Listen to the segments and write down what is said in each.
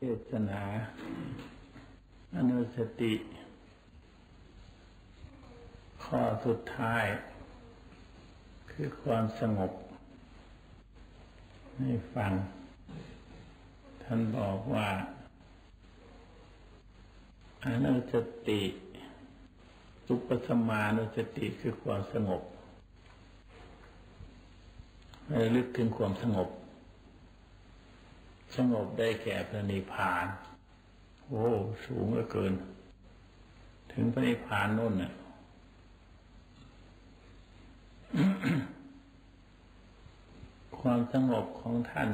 เทศนาอนุสติ ข้อสุดท้าย คือความสงบ ให้ฟัง ท่านบอกว่าอนุสติสุปสมานุสติคือความสงบให้ลึกถึงความสงบ สงบได้แก่พระนิพพาน โอ้สูงเหลือเกิน ถึงพระนิพพานนู่นน่ะความสงบของท่าน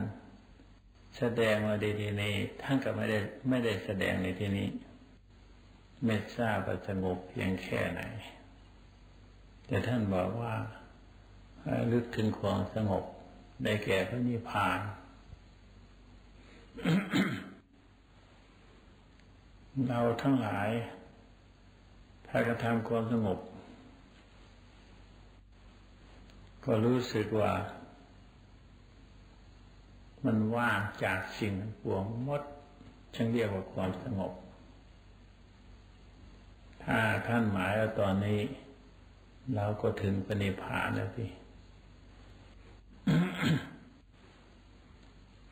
แสดงมาในที่นี้ท่านก็ไม่ได้ไม่ได้แสดงในที่นี้ ไม่ทราบว่าสงบเพียงแค่ไหน แต่ท่านบอกว่าลึกถึงความสงบได้แก่พระนิพพาน เราทั้งหลายถ้ากระทำความสงบ ก็รู้สึกว่า มันว่างจากสิ่งปวงมดฉันเรียกว่าความสงบ ถ้าท่านหมายว่าตอนนี้ เราก็ถึงปณิพานแล้วสิ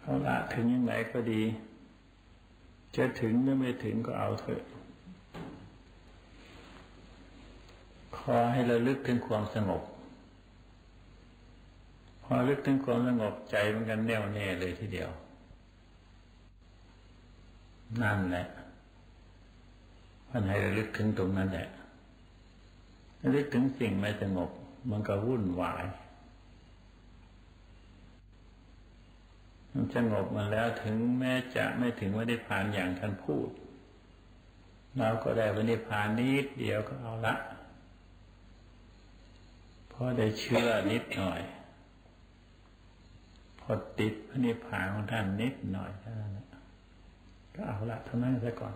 เอาละถึงยังไงก็ดี จะถึงหรือไม่ถึงก็เอาเถอะ ขอให้เราลึกถึงความสงบ พอลึกถึงความสงบใจมันกันแน่วแน่เลยทีเดียว นั่นแหละพันให้ระลึกถึงตรงนั้นแหละระลึกถึงสิ่งไม่สงบ มันก็วุ่นวายมัน สงบมาแล้วถึงแม้จะไม่ถึงวันนิพพานอย่างท่านพูด เราก็ได้วันนิพพานนิดเดียวก็เอาละพอได้เชื่อนิดหน่อย พอติดพระนิพพานของท่านนิดหน่อยเท่านั้นก็เอาละเท่านั้นซะก่อน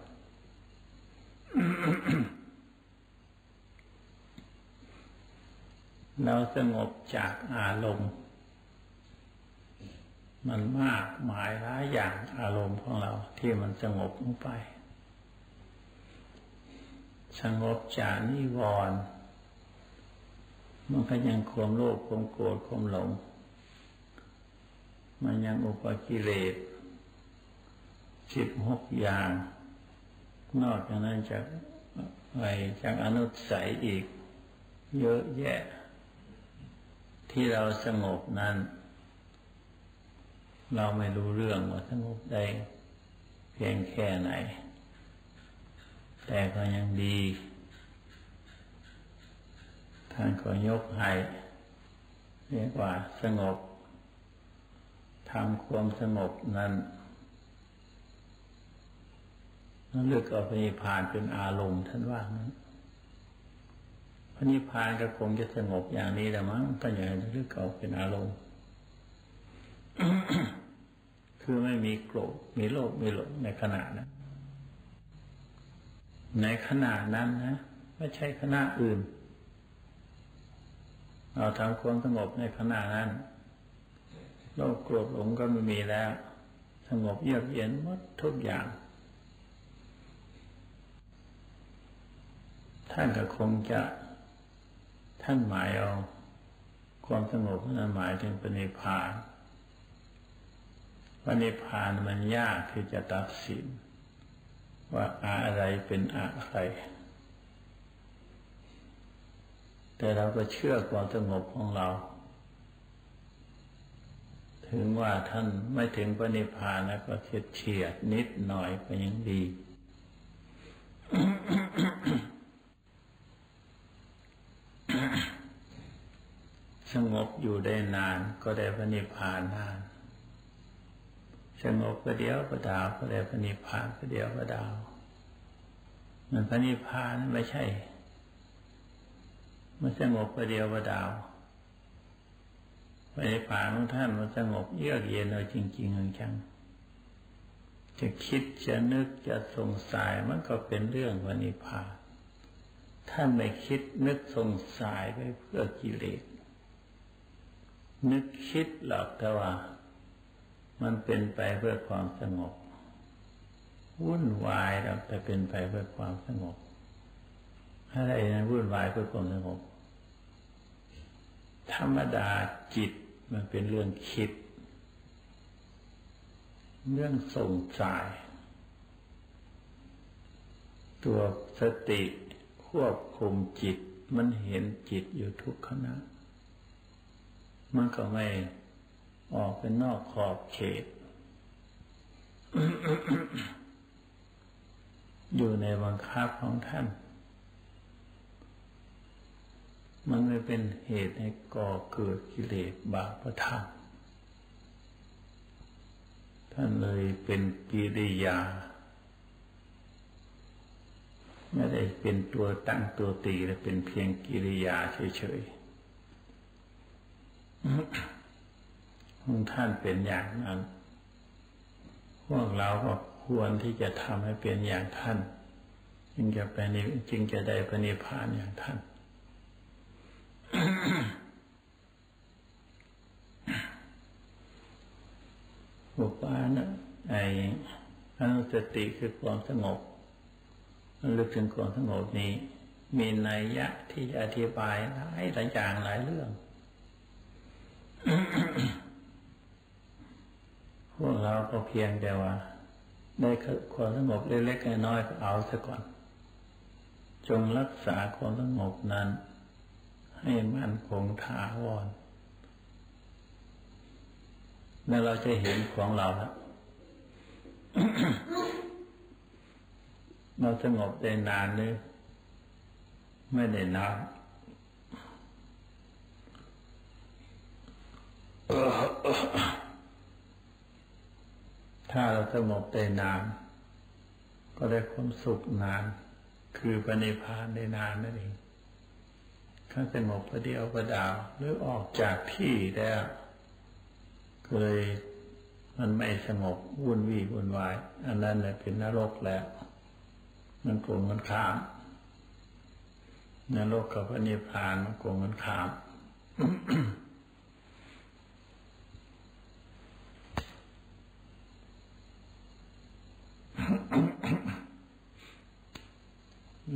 เราสงบจากอารมณ์ มันมากหมายหลายอย่างอารมณ์ของเราที่มันสงบลงไป สงบจากนิวรณ์มันก็ยังความโลภความโกรธความหลง มันยังอุปกิเลสสิบหกอย่าง นอกจากนั้นจากไรจากอนุสัยอีก เยอะแยะ ที่เราสงบนั้น เราไม่รู้เรื่องว่าสงบได้เพียงแค่ไหน แต่ก็ยังดี ท่านก็ยกให้เรียกว่าสงบทำความสงบนั้นนั่นเลือกเอาพระนิพพานเป็นอารมณ์ท่านว่านั้นพระนิพพานก็คงจะสงบอย่างนี้แหละมั้งก็อย่างนี้เลือกเอาเป็นอารมณ์ คือไม่มีโกรธมีโลภมีหลงในขณะนั้น ในขณะนั้นนะไม่ใช่ขณะอื่น เราทำความสงบในขณะนั้นโลภโกรธหลงก็ไม่มีแล้ว สงบเยือกเย็นหมดทุกอย่าง ท่านก็คงจะท่านหมายเอาความสงบนั้นหมายถึงปณิพาน ว่านิพพานมันยากที่จะตัดสิน ว่าอะไรเป็นอะไร แต่เราก็เชื่อความสงบของเรา ถึงว่าท่านไม่ถึงพระนิพพานแล้วก็เฉียดเฉียดนิดหน่อยก็ยังดีสงบอยู่ได้นานก็ได้พระนิพพานนาน สงบก็เดียวก็ดาวก็ได้พระนิพพานก็เดียวก็ดาวมันพระนิพพานไม่ใช่ มันสงบก็เดียวก็ดาวพระนิพพานของท่านมันสงบเยือกเย็นเลยจริงๆจังจะคิดจะนึกจะสงสัยมันก็เป็นเรื่องพระนิพพานท่านไม่คิดนึกสงสัยไปเพื่อกิเลสนึกคิดหรอกแต่ว่า มันเป็นไปเพื่อความสงบ วุ่นวายแล้วแต่เป็นไปเพื่อความสงบอะไรนะวุ่นวายเพื่อความสงบ ธรรมดาจิตมันเป็นเรื่องคิด เรื่องส่งสาย ตัวสติควบคุมจิต มันเห็นจิตอยู่ทุกขณะมันก็ไม่ ออกเป็นนอกขอบเขต อยู่ในบังคับของท่าน มันไม่เป็นเหตุให้ก่อเกิดกิเลสบาปธรรมท่านเลยเป็นกิริยา ไม่ได้เป็นตัวตั้งตัวตีแต่เป็นเพียงกิริยาเฉยๆ ท่านเป็นอย่างนั้น พวกเราก็ควรที่จะทำให้เป็นอย่างท่าน จึงจะไปนจึงจะได้ปณิพานอย่างท่านบุปานะไอ้อนุสติคือความสงบลึกถึงความสงบนี้ มีนัยยะที่อธิบายหลายหลายอย่างหลายเรื่อง พวกเราก็เพียงแต่ว่าได้ความสงบเล็กๆน้อยๆก็เอาซะก่อน จงรักษาความสงบนั้น ให้มั่นคงถาวรแล้วเราจะเห็นของเราแล้วเราสงบได้นานหรือไม่ได้นาน ถ้าเราสงบได้นาน ก็ได้ความสุขนาน คือปณิพานได้นานนั่นเองถ้าสงบประเดียวประดาว หรือออกจากที่แล้วเคยมันไม่สงบวุ่นวี่วุ่นวาย อันนั้นแหละเป็นนรกแล้ว มันโกงมันขามนรกกับพระนิพพานมันโกงมันขาม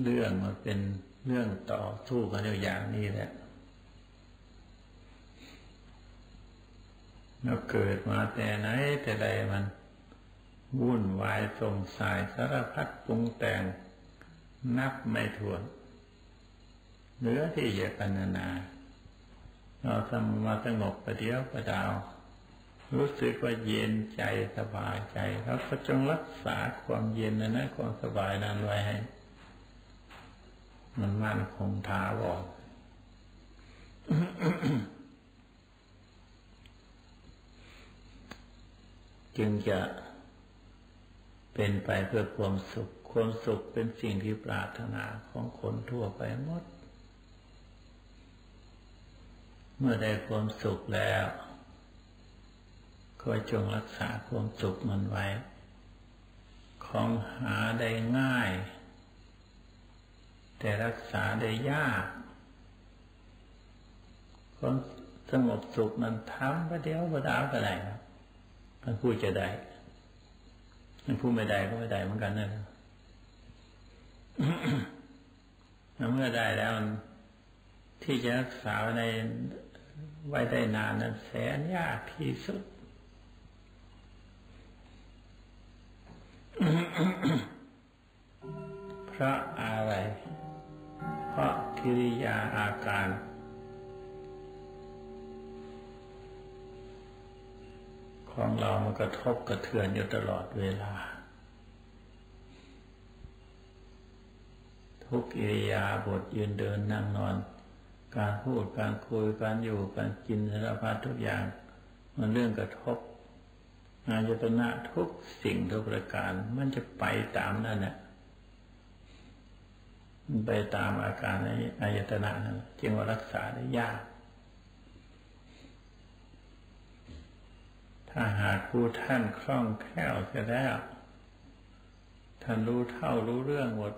เรื่องมันเป็นเรื่องต่อสู้กันอย่างนี้แหละเราเกิดมาแต่ไหนแต่ใดมัน วุ่นวายสงสัยสารพัดปรุงแต่ง นับไม่ถ้วนเหลือที่จะพันนา เราทำมาสงบประเดียวประดาว รู้สึกว่าเย็นใจสบายใจ แล้วก็จงรักษาความเย็นนะนะความสบายนั้นไว้ให้ มันมั่นคงท้าวรจึงจะเป็นไปเพื่อความสุข ความสุขเป็นสิ่งที่ปรารถนาของคนทั่วไปหมด เมื่อได้ความสุขแล้วก็จงรักษาความสุขมันไว้ ของหาได้ง่าย แต่รักษาได้ยากความสงบสุขมันทำประเดี๋ยวประดาวก็ได้ครับท่านพูดจะได้ท่านพูดไม่ได้ก็ไม่ได้เหมือนกันนั่นเมื่อได้แล้วที่จะรักษาในไว้ได้นานนั้นแสนยากที่สุดเพราะอะไราะกิริยาอาการ ของเรามันกระทบกระเทือนอยู่ตลอดเวลา ทุกอิริยาบถยืนเดินนั่งนอน การพูดการคุยการอยู่การกินสารพัดทุกอย่าง มันเรื่องกระทบอายตนะทุกสิ่งทุกประการมันจะไปตามนั่นแหละ ไปตามอาการในอายตนะนั้นจึงว่ารักษาได้ยาก ถ้าหากผู้ท่านคล่องแคล่วเสียแล้วท่านรู้เท่ารู้เรื่องหมด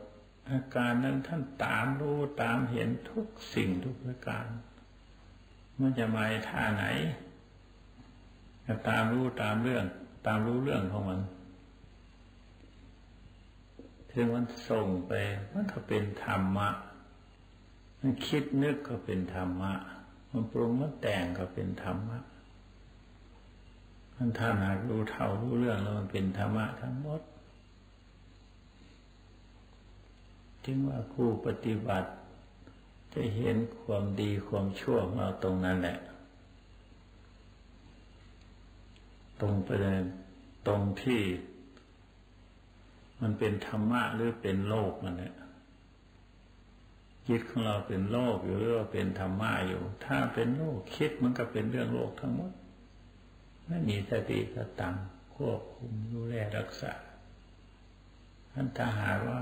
อาการนั้นท่านตามรู้ตามเห็นทุกสิ่งทุกประการ มันจะมาท่าไหนจะตามรู้ตามเรื่อง ตามรู้เรื่องของมัน ถึงมันส่งไป มันก็เป็นธรรมะ มันคิดนึกก็เป็นธรรมะ มันปรุงมันแต่งก็เป็นธรรมะ มันท่านหากรู้เท่ารู้เรื่องแล้วมันเป็นธรรมะทั้งหมด จึงว่าผู้ปฏิบัติ จะเห็นความดีความชั่วของเราตรงนั้นแหละ ตรงไปเลยตรงที่ มันเป็นธรรมะหรือเป็นโลกมันเนี่ยจิตของเราเป็นโลกอยู่หรือว่าเป็นธรรมะอยู่ ถ้าเป็นโลกคิดมันก็เป็นเรื่องโลกทั้งหมดไม่มีสติสตังควบคุมดูแลรักษาท่านถ้าหาว่า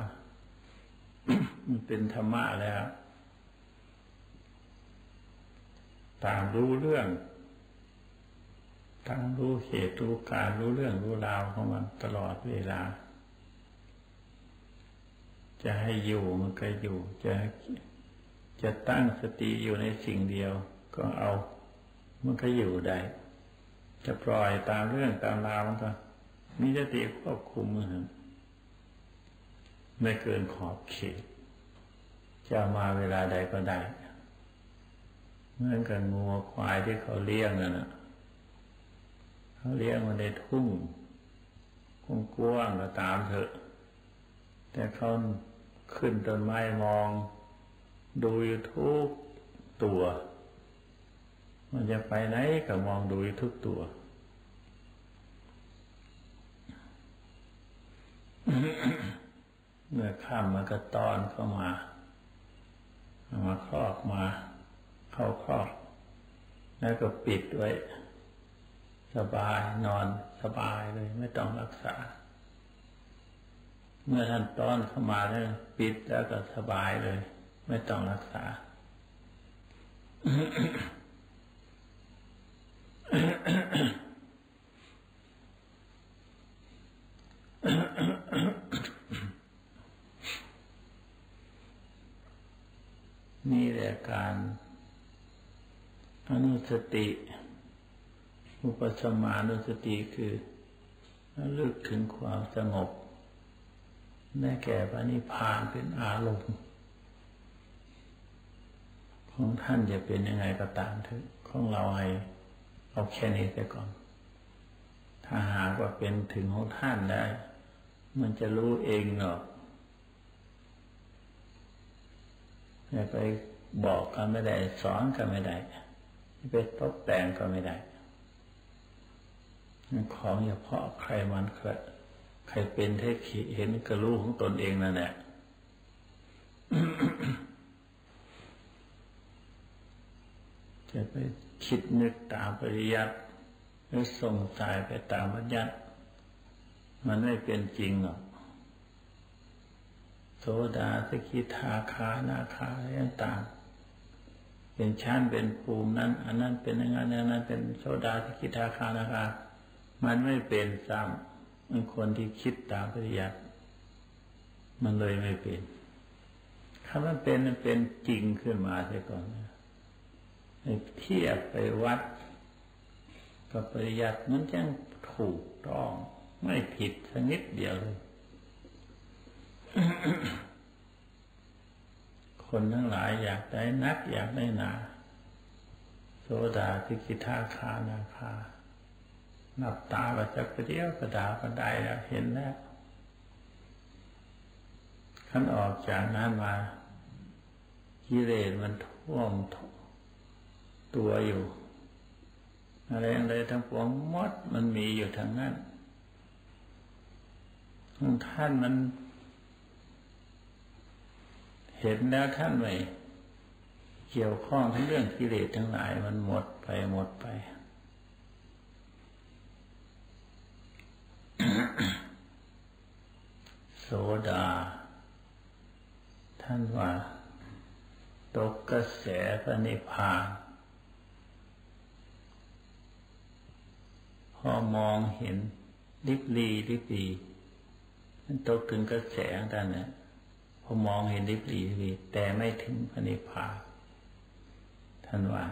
มันเป็นธรรมะแล้วตามรู้เรื่องทั้งรู้เหตุรู้การรู้เรื่องรู้ราวของมันตลอดเวลา จะให้อยู่มันก็อยู่ จะจะตั้งสติอยู่ในสิ่งเดียว ก็เอา มันก็อยู่ได้ จะปล่อยตามเรื่องตามราวมันก็ มีสติควบคุมมือไม่เกินขอบเขต จะมาเวลาใดก็ได้เหมือนกับงัวควายที่เขาเลี้ยงนั่นนะเขาเลี้ยงมันในทุ่งกว้างก็ตามเถอะ แต่เขา ขึ้นต้นไม้มอง ดูอยู่ทุกตัว มันจะไปไหนก็มองดูอยู่ทุกตัวเมื่อข้ามมันก็ตอนเข้ามามาครอบมา เข้าครอบแล้วก็ปิดไว้ สบายนอนสบายเลยไม่ต้องรักษา เมื่อท่านต้อนเข้ามาแล้วปิดแล้วก็สบายเลย ไม่ต้องรักษา นี่แหละการอนุสติ อุปสมานุสติคือลึกถึงความสงบ ได้แก่พระนิพพานเป็นอารมณ์ ของท่านจะเป็นยังไงก็ตามเถอะของเราให้เอาแค่นี้ไปก่อน ถ้าหากว่าเป็นถึงของท่านได้ มันจะรู้เองหรอกอย่าไปบอกกันไม่ได้ สอนกันไม่ได้ไปตกแต่งก็ไม่ได้ ของเฉพาะใครมันเคย ใครเป็นให้เห็นกระรู้ของตนเองนั่นแหละจะไปคิดนึกตามปริยัติหรือส่งสายไปตามปริยัติมันไม่เป็นจริงหรอกโสดาสกิทาคานาคาอะไรต่างเป็นชั้นเป็นภูมินั้น อันนั้นเป็นอย่างนั้นอย่างนั้นเป็นโสดาสกิทาคานาคามันไม่เป็นซ้ำ คนที่คิดตามปริยัติมันเลยไม่เป็นถ้ามันเป็นมันเป็นจริงขึ้นมาเสียก่อนเทียบไปวัดกับปริยัติมันจังถูกต้อง ไม่ผิดสักนิดเดียวเลยคนทั้งหลายอยากได้นักอยากได้หนา โสดาทิกิทาคานาคา หลับตาไปสักเดียวกระดาษก็ได้แล้วเห็นแล้วขันออกจากนั้นมากิเลสมันท่วมตัวอยู่ อะไรอะไรทั้งปวงมดมันมีอยู่ทางนั้นท่านมัน เห็นแล้วท่านไม่เกี่ยวข้องทั้งเรื่องกิเลสทั้งหลายมันหมดไปหมดไป โสดา ท่านว่า ตกกระแสพระนิพพาน พอมองเห็นลิบลีลิบลีมันตกถึงกระแสท่านเนี่ยพอมองเห็นลิบลีลิบลีแต่ไม่ถึงพระนิพพาน ท่านว่า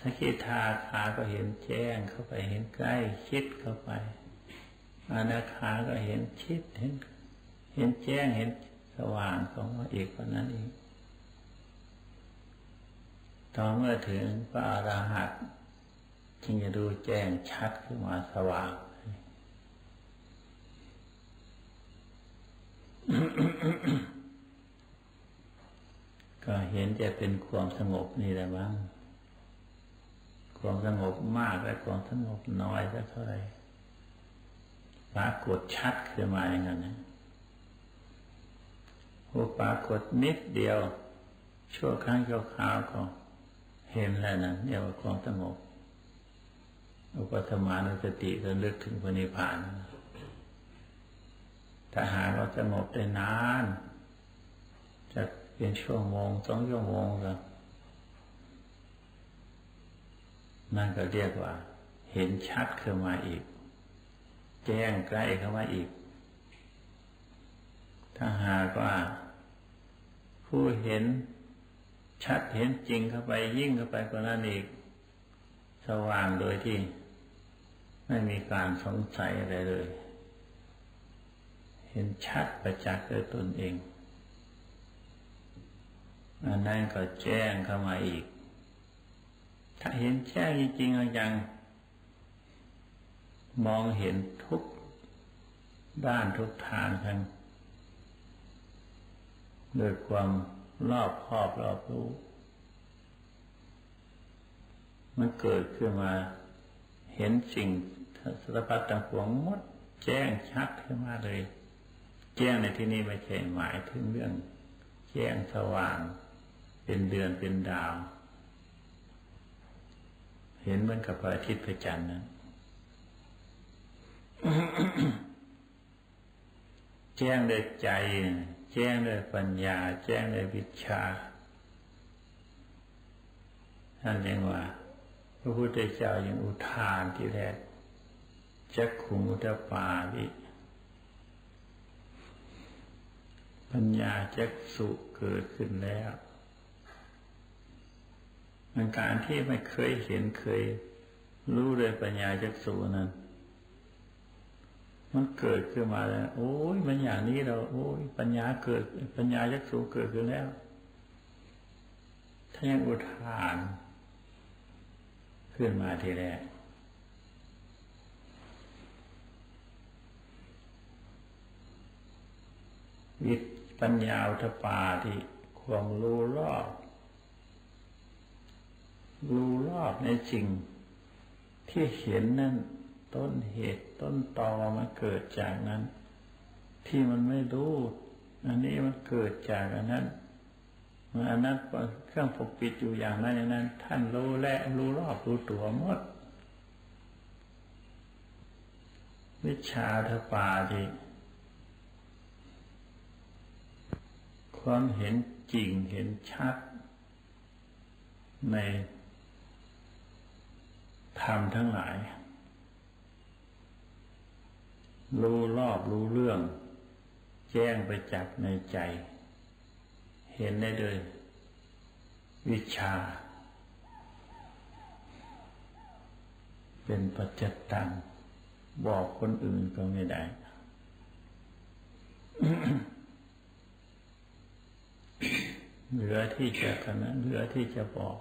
สกิทาคาก็เห็นแจ้งเข้าไปเห็นใกล้คิดเข้าไป อานาคาก็เห็นชิดเห็น เห็นแจ้งเห็นสว่างของมาอีกคนนั้นเองตอนเมื่อถึงพระอรหันต์จึงจะดูแจ้งชัดขึ้นมาสว่างก็เห็นจะเป็นความสงบนี่แหละมั้งความสงบมากและความสงบน้อยสักเท่าไหร่ ปรากฏชัดขึ้นมาอย่างนั้นนะโอ้ปรากฏนิดเดียว ชั่วครั้งชั่วคราวก็เห็นแล้วนะเรียกว่าความสงบอุปธรรมานุสติระลึกถึงพระนิพพานถ้าหากเราสงบได้นาน จะเป็นชั่วโมงสองชั่วโมงก็นั่นก็เรียกว่า เห็นชัดขึ้นมาอีก แจ้งใกล้เข้ามาอีก ถ้าหากว่า ผู้เห็นชัดเห็นจริงเข้าไปยิ่งเข้าไปกว่านั้นอีก สว่างโดยที่ ไม่มีการสงสัยอะไรเลย เห็นชัดประจักษ์ด้วยตนเองอันนั้นก็แจ้งเข้ามาอีก ถ้าเห็นแจ้งจริงๆอย่าง มองเห็นทุกด้านทุกทางทั้งด้วยความรอบครอบรอบรู้ มันเกิดขึ้นมา เห็นสิ่งสารพัดต่างปวงมด แจ้งชัดขึ้นมาเลย แจ้งในที่นี้ไม่ใช่หมายถึงเรื่อง แจ้งสว่าง เป็นเดือนเป็นดาว เห็นเหมือนกับพระอาทิตย์พระจันทร์นั้น แจ้งด้วยใจ แจ้งด้วยปัญญา แจ้งด้วยวิชาท่านเรียกว่า พระพุทธเจ้าย่างอุทานที่แรกจักขุมุตปาวิปัญญาจักสุเกิดขึ้นแล้วมันการที่ไม่เคยเห็นเคยรู้เลยปัญญาจักสุนั้น มันเกิดขึ้นมาแล้ว โอ้ยมันอย่างนี้เรา โอ้ยปัญญาเกิด ปัญญายักษ์สูเกิดขึ้นแล้ว ถ้ายังอุทานขึ้นมาทีแรกวิปัญญาอุทปาที่ความรู้รอบรู้รอบในสิ่งที่เห็นนั่น ต้นเหตุต้นตอมันเกิดจากนั้น ที่มันไม่รู้ อันนี้มันเกิดจากอันนั้นอันนั้นเครื่องปกปิดอยู่อย่างนั้นอย่างนั้น ท่านรู้และรู้รอบรู้ตัวหมด วิชาทปาดิความเห็นจริงเห็นชัด ในธรรมทั้งหลาย รู้รอบรู้เรื่อง แจ้งไปจักในใจ เห็นได้เลยวิชา เป็นปัจจตัง บอกคนอื่นก็ไม่ได้ เหลือที่จะขนาเหลือที่จะบอก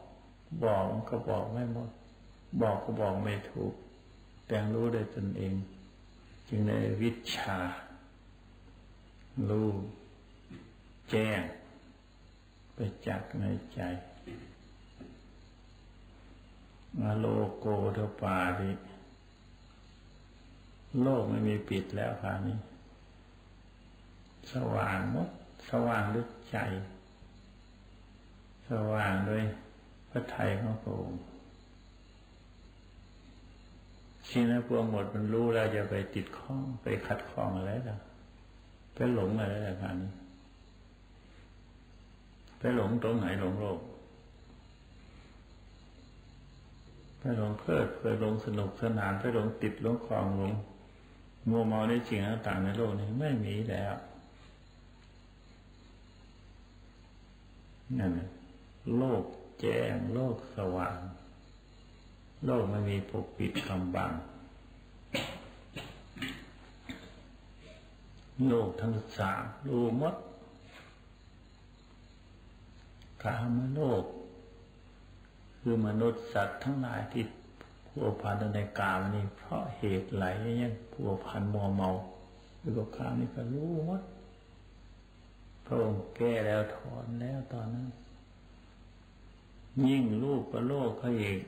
บอกก็บอกไม่หมด บอกก็บอกไม่ถูก แต่รู้ได้ตนเอง จึงได้วิชา รู้แจ้งไปจักในใจมาโลโกเทปาดิโลกไม่มีปิดแล้วค่ะนี้ สว่างมดสว่างด้วยใจ สว่างด้วยพระไทยของพระองค์ สิ่นั้นพวงหมดมันรู้แล้วจะไปติดข้องไปขัดข้องอะไรล่ะไปหลงอะไรล่ะพันไปหลงตรงไหนหลงโลกไปหลงเพลิดไปหลงสนุกสนานไปหลงติดหลงคลองหลงมัวเมาในสิ่งต่างในโลกนี้ไม่มีแล้วนั่นโลกแจ้งโลกสว่าง โลกไม่มีปกปิดคำบัง โลกทั้งสามรู้หมดกามโลก คือมนุษย์สัตว์ทั้งหลายที่ผัวพันในกามนี่เพราะเหตุไหลยังผัวพันมัวเมาหรือกับกามนี่ก็รู้หมดพระองค์แก้แล้วถอนแล้วตอนนั้น ยิ่งรูปก็โลกเขาอีก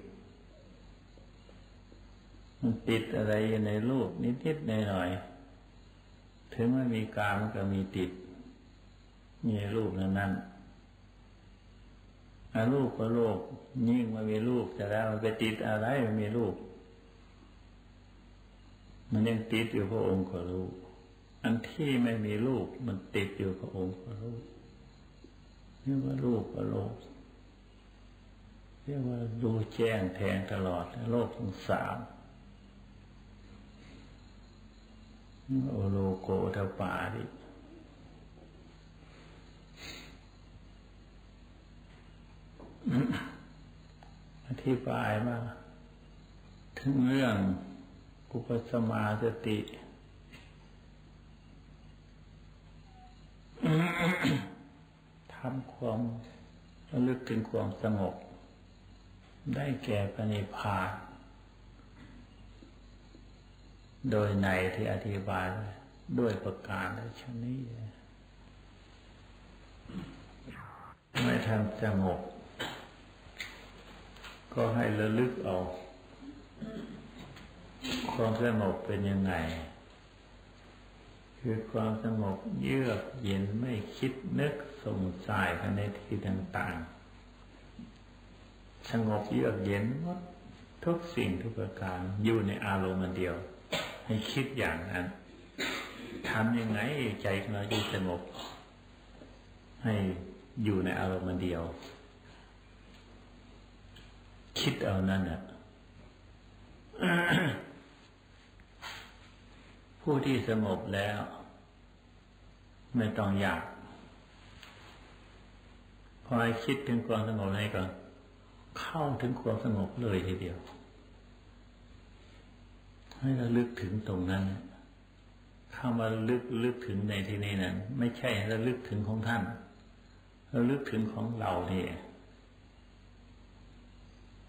มันติดอะไรอยู่ในรูปนิดๆหน่อยๆถึงไม่มีกามมันก็มีติด มีรูปนั้นนั้นอารูปก็โลกยิ่งมันมีรูปแต่แล้วมันไปติดอะไรมันมีรูป มันยังติดอยู่พระองค์ก็รู้ อันที่ไม่มีรูปมันติดอยู่พระองค์ก็รู้เรียกว่ารูปก็โลกเรียกว่าดูแจ้งแทงตลอดโลกทั้งสาม โอโลโกทปาดิอธิบายมาถึงเรื่องอุปสมาสติ ทำความระลึกถึงความสงบ ได้แก่ปณิพาน โดยในที่อธิบายด้วยประการและชนี้ ไม่ทำสงบก็ให้ระลึกเอาความสงบเป็นยังไง คือความสงบเยือกเย็นไม่คิดนึกสงสัยในที่ต่างๆ สงบเยือกเย็นหมดทุกสิ่งทุกประการอยู่ในอารมณ์เดียว ให้คิดอย่างนั้นทำยังไงใจของเราจะสงบ ให้อยู่ในอารมณ์เดียว คิดเอานั่นน่ะผู้ที่สงบแล้ว ไม่ต้องอยาก พอคิดถึงความสงบให้ก่อนเข้าถึงความสงบเลยทีเดียว ให้เระลึกถึงตรงนั้นเข้ามาลึกลึกถึงในที่นี้นั้น ไม่ใช่เระลึกถึงของท่าน เระลึกถึงของเราเนี่ย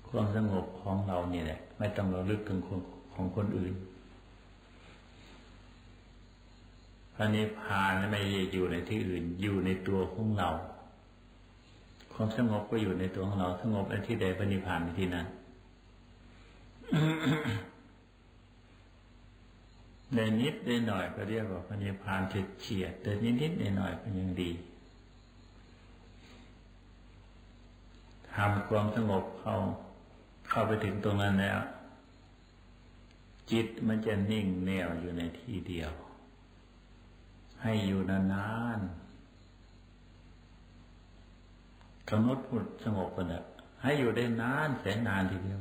ความสงบของเราเนี่ยแหละไม่ต้องเราลึกถึงของคนอื่นพระนิพพานไม่อยู่ในที่อื่น อยู่ในตัวของเรา ความสงบก็อยู่ในตัวของเรา สงบในที่ใดพระนิพพานในที่นั้น ในนิดในหน่อยก็เรียกว่าพระนิพพานเฉียดแต่นิดนิดในหน่อยก็ยังดีทำความสงบเข้าเข้าไปถึงตรงนั้นแล้ว จิตมันจะนิ่งแนวอยู่ในที่เดียว ให้อยู่นานๆกำหนดพุทสงบกันนะให้อยู่ได้นานแสนนานทีเดียว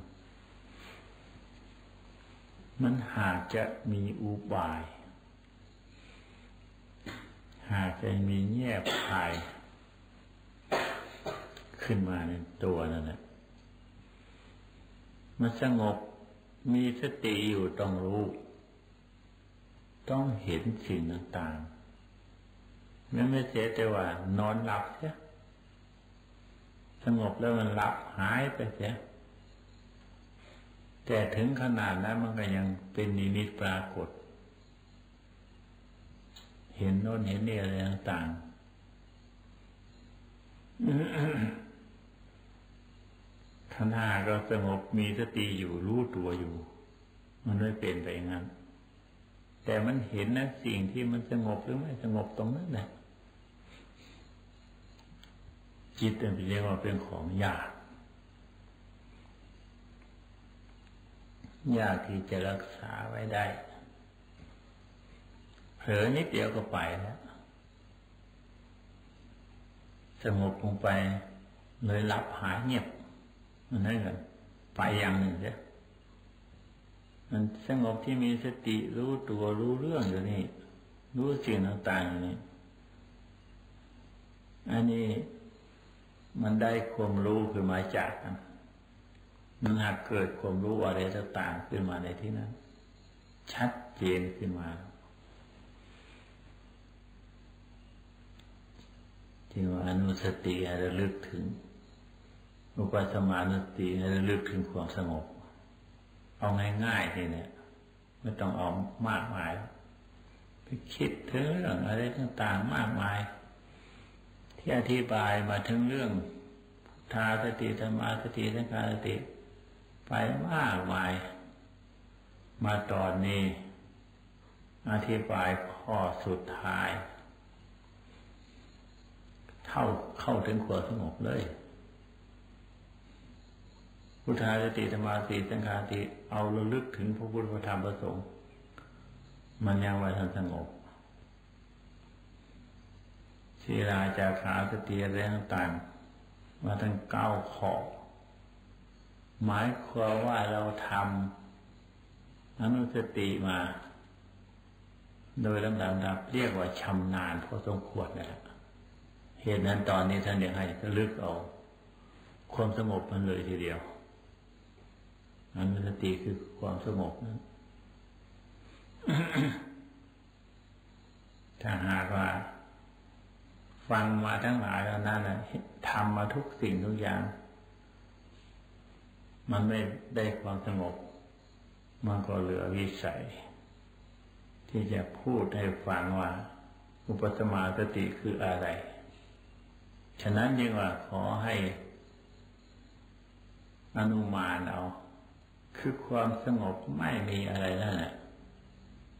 มันหากจะมีอุบาย หากจะมีแยบภาย ขึ้นมาในตัวนั่นแหละมันสงบมีสติอยู่ต้องรู้ ต้องเห็นสิ่งต่างๆไม่ไม่เสียแต่ว่านอนหลับเสียสงบแล้วมันหลับหายไปเสีย แต่ถึงขนาดนั้นมันก็ยังเป็นนิมิตปรากฏ เห็นโน้นเห็นนี่อะไรต่างๆขันห้าก็สงบมีสติอยู่รู้ตัวอยู่ มันไม่เป็นไปอย่างนั้น แต่มันเห็นนะสิ่งที่มันสงบหรือไม่สงบตรงนั้นแหละจิตเป็นเรียกว่าเป็นของยาก ยากที่จะรักษาไว้ได้ เผลอนิดเดียวก็ไปแล้วสงบลงไปเลยหลับหายเงียบ มันนั่นกันไปอย่างหนึ่งเสียมันสงบที่มีสติรู้ตัวรู้เรื่องอยู่นี่ รู้สิ่งต่างๆอยู่นี่อันนี้มันได้ความรู้ขึ้นมาจากกัน มันหากเกิดความรู้อะไรต่างๆขึ้นมาในที่นั้น ชัดเจนขึ้นมาที่ว่าอนุสติให้ระลึกถึงอุปสมานุสติให้ระลึกถึงความสงบ เอาง่ายๆทีเนี่ยไม่ต้องเอามากมายไปคิดถึงเรื่องอะไรต่างๆมากมาย ที่อธิบายมาถึงเรื่องทาสติธรรมาสติสังขาสติ ไปมากมาย มาตอนนี้ อธิบายข้อสุดท้ายเข้าเข้าถึงความสงบเลย พุทธาสติธรรมาสติสังขาสติเอาระลึกถึงพระพุทธธรรมประสงค์ มันยังไว้ทันสงบศีลาจาขาสติอะไรต่างๆมาทั้งเก้าข้อ หมายความว่าเราทำอนุสติมา โดยลำดับๆเรียกว่าชำนาญพอสมควรนะเหตุนั้นตอนนี้ท่านอยากให้ระลึกเอาความสงบมันเลยทีเดียวอนุสติคือความสงบนั้นถ้าหากว่า ฟังมาทั้งหลายแล้วนั้นทำมาทุกสิ่งทุกอย่าง มันไม่ได้ความสงบ มันก็เหลือวิสัย ที่จะพูดให้ฟังว่า อุปสมาสติคืออะไร ฉะนั้นยิ่งว่าขอให้อนุมานเอา คือความสงบไม่มีอะไรนั่นแหละ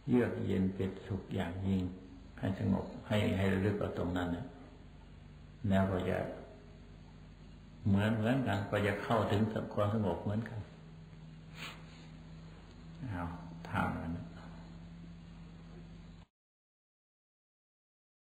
เยือกเย็นเป็นสุขอย่างยิ่ง ให้สงบให้ให้ระลึกเอาตรงนั้นนะแล้วก็จะ เหมือนเหมือนกันก็จะเข้าถึงความสงบเหมือนกันเอาทำกัน